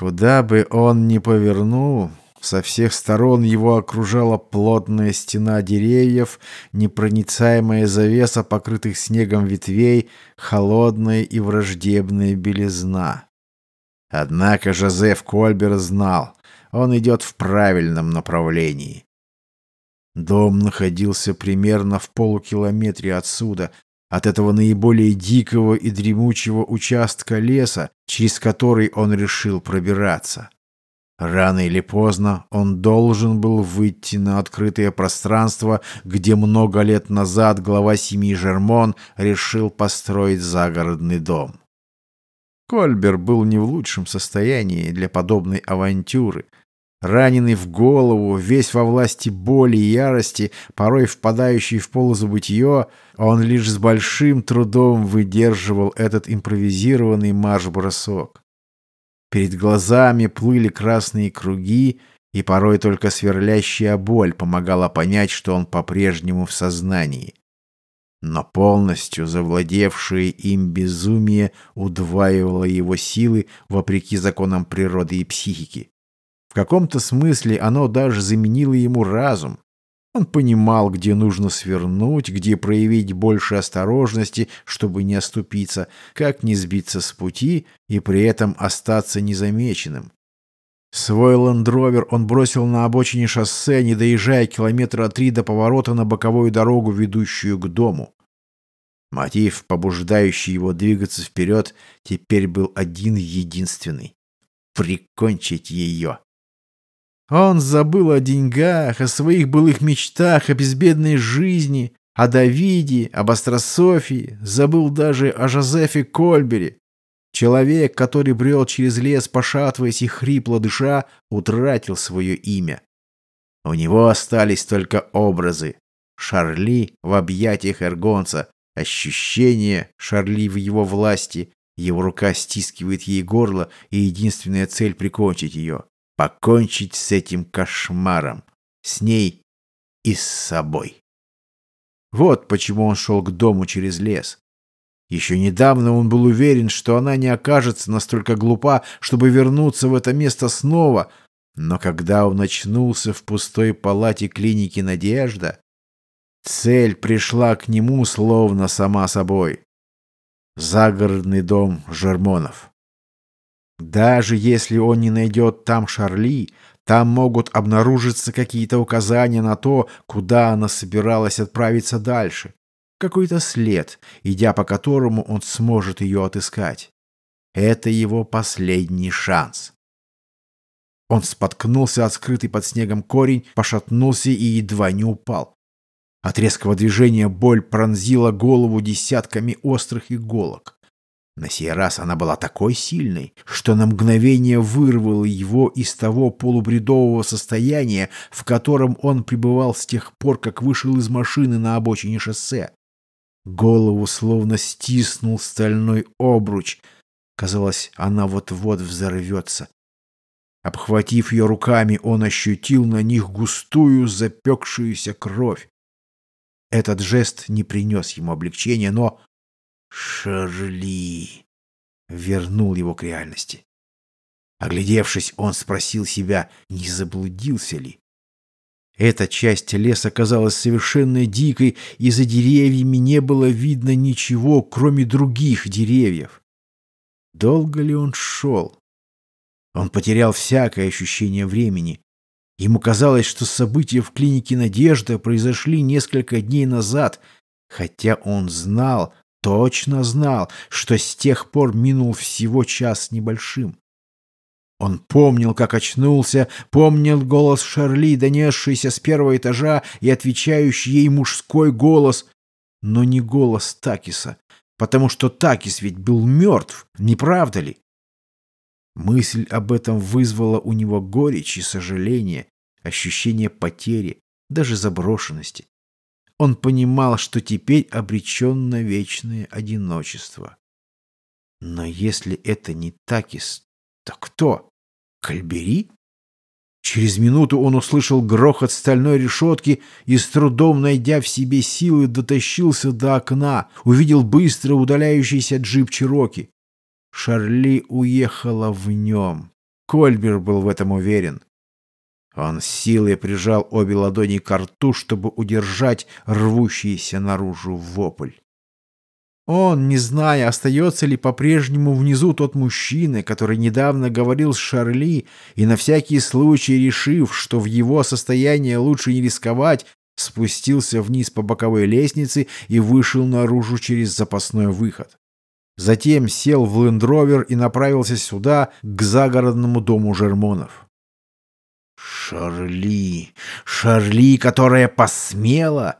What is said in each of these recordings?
Куда бы он ни повернул, со всех сторон его окружала плотная стена деревьев, непроницаемая завеса покрытых снегом ветвей, холодная и враждебная белизна. Однако Жозеф Кольбер знал, он идет в правильном направлении. Дом находился примерно в полукилометре отсюда, от этого наиболее дикого и дремучего участка леса, через который он решил пробираться. Рано или поздно он должен был выйти на открытое пространство, где много лет назад глава семьи Жермон решил построить загородный дом. Кольбер был не в лучшем состоянии для подобной авантюры – Раненый в голову, весь во власти боли и ярости, порой впадающий в полузабытье, он лишь с большим трудом выдерживал этот импровизированный марш-бросок. Перед глазами плыли красные круги, и порой только сверлящая боль помогала понять, что он по-прежнему в сознании. Но полностью завладевшее им безумие удваивало его силы вопреки законам природы и психики. В каком-то смысле оно даже заменило ему разум. Он понимал, где нужно свернуть, где проявить больше осторожности, чтобы не оступиться, как не сбиться с пути и при этом остаться незамеченным. Свой ландровер он бросил на обочине шоссе, не доезжая километра три до поворота на боковую дорогу, ведущую к дому. Мотив, побуждающий его двигаться вперед, теперь был один единственный — прикончить ее. Он забыл о деньгах, о своих былых мечтах, о безбедной жизни, о Давиде, об Острософии, забыл даже о Жозефе Кольбере. Человек, который брел через лес, пошатываясь и хрипло дыша, утратил свое имя. У него остались только образы. Шарли в объятиях Эргонца, ощущение Шарли в его власти, его рука стискивает ей горло, и единственная цель — прикончить ее покончить с этим кошмаром, с ней и с собой. Вот почему он шел к дому через лес. Еще недавно он был уверен, что она не окажется настолько глупа, чтобы вернуться в это место снова, но когда он очнулся в пустой палате клиники «Надежда», цель пришла к нему словно сама собой. Загородный дом Жермонов. Даже если он не найдет там Шарли, там могут обнаружиться какие-то указания на то, куда она собиралась отправиться дальше. Какой-то след, идя по которому он сможет ее отыскать. Это его последний шанс. Он споткнулся от скрытый под снегом корень, пошатнулся и едва не упал. От резкого движения боль пронзила голову десятками острых иголок. На сей раз она была такой сильной, что на мгновение вырвала его из того полубредового состояния, в котором он пребывал с тех пор, как вышел из машины на обочине шоссе. Голову словно стиснул стальной обруч. Казалось, она вот-вот взорвется. Обхватив ее руками, он ощутил на них густую запекшуюся кровь. Этот жест не принес ему облегчения, но Шарли вернул его к реальности. Оглядевшись, он спросил себя, не заблудился ли. Эта часть леса казалась совершенно дикой, и за деревьями не было видно ничего, кроме других деревьев. Долго ли он шел? Он потерял всякое ощущение времени. Ему казалось, что события в клинике «Надежда» произошли несколько дней назад, хотя он знал, точно знал, что с тех пор минул всего час небольшим. Он помнил, как очнулся, помнил голос Шарли, донесшийся с первого этажа и отвечающий ей мужской голос, но не голос Такиса, потому что Такис ведь был мертв, не правда ли? Мысль об этом вызвала у него горечь и сожаление, ощущение потери, даже заброшенности. Он понимал, что теперь обречен на вечное одиночество. Но если это не Такис, то кто? Кальбери? Через минуту он услышал грохот стальной решетки и, с трудом найдя в себе силы, дотащился до окна, увидел быстро удаляющийся джип Чироки. Шарли уехала в нем. Кольбер был в этом уверен. Он силой прижал обе ладони к рту, чтобы удержать рвущийся наружу вопль. Он, не зная, остается ли по-прежнему внизу тот мужчина, который недавно говорил с Шарли, и на всякий случай, решив, что в его состоянии лучше не рисковать, спустился вниз по боковой лестнице и вышел наружу через запасной выход. Затем сел в лендровер и направился сюда, к загородному дому Жермонов. Шарли, Шарли, которая посмела...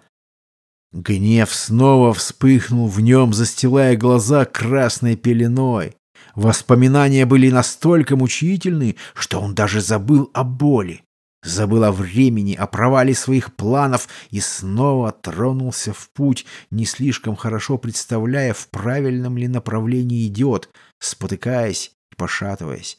Гнев снова вспыхнул в нем, застилая глаза красной пеленой. Воспоминания были настолько мучительны, что он даже забыл о боли, забыл о времени, о провале своих планов и снова тронулся в путь, не слишком хорошо представляя, в правильном ли направлении идет, спотыкаясь и пошатываясь.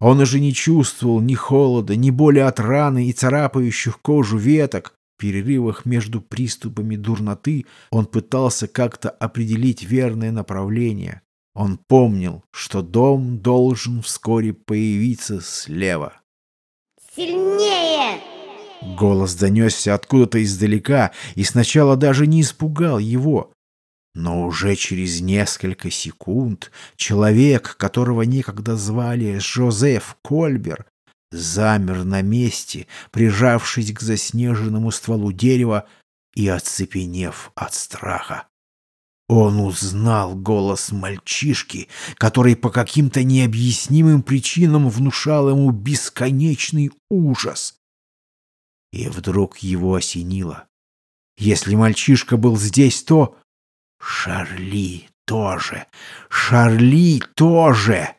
Он уже не чувствовал ни холода, ни боли от раны и царапающих кожу веток. В перерывах между приступами дурноты он пытался как-то определить верное направление. Он помнил, что дом должен вскоре появиться слева. «Сильнее!» Голос донесся откуда-то издалека и сначала даже не испугал его. Но уже через несколько секунд человек, которого некогда звали Жозеф Кольбер, замер на месте, прижавшись к заснеженному стволу дерева и оцепенев от страха. Он узнал голос мальчишки, который по каким-то необъяснимым причинам внушал ему бесконечный ужас. И вдруг его осенило. Если мальчишка был здесь, то... Шарли тоже! Шарли тоже!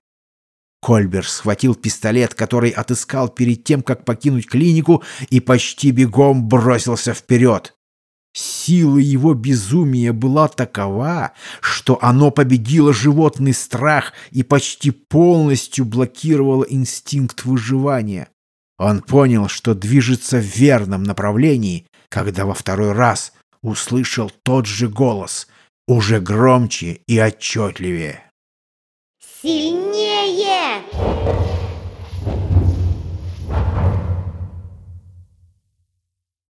Кольбер схватил пистолет, который отыскал перед тем, как покинуть клинику, и почти бегом бросился вперед. Сила его безумия была такова, что оно победило животный страх и почти полностью блокировало инстинкт выживания. Он понял, что движется в верном направлении, когда во второй раз услышал тот же голос — уже громче и отчетливее. Сильнее!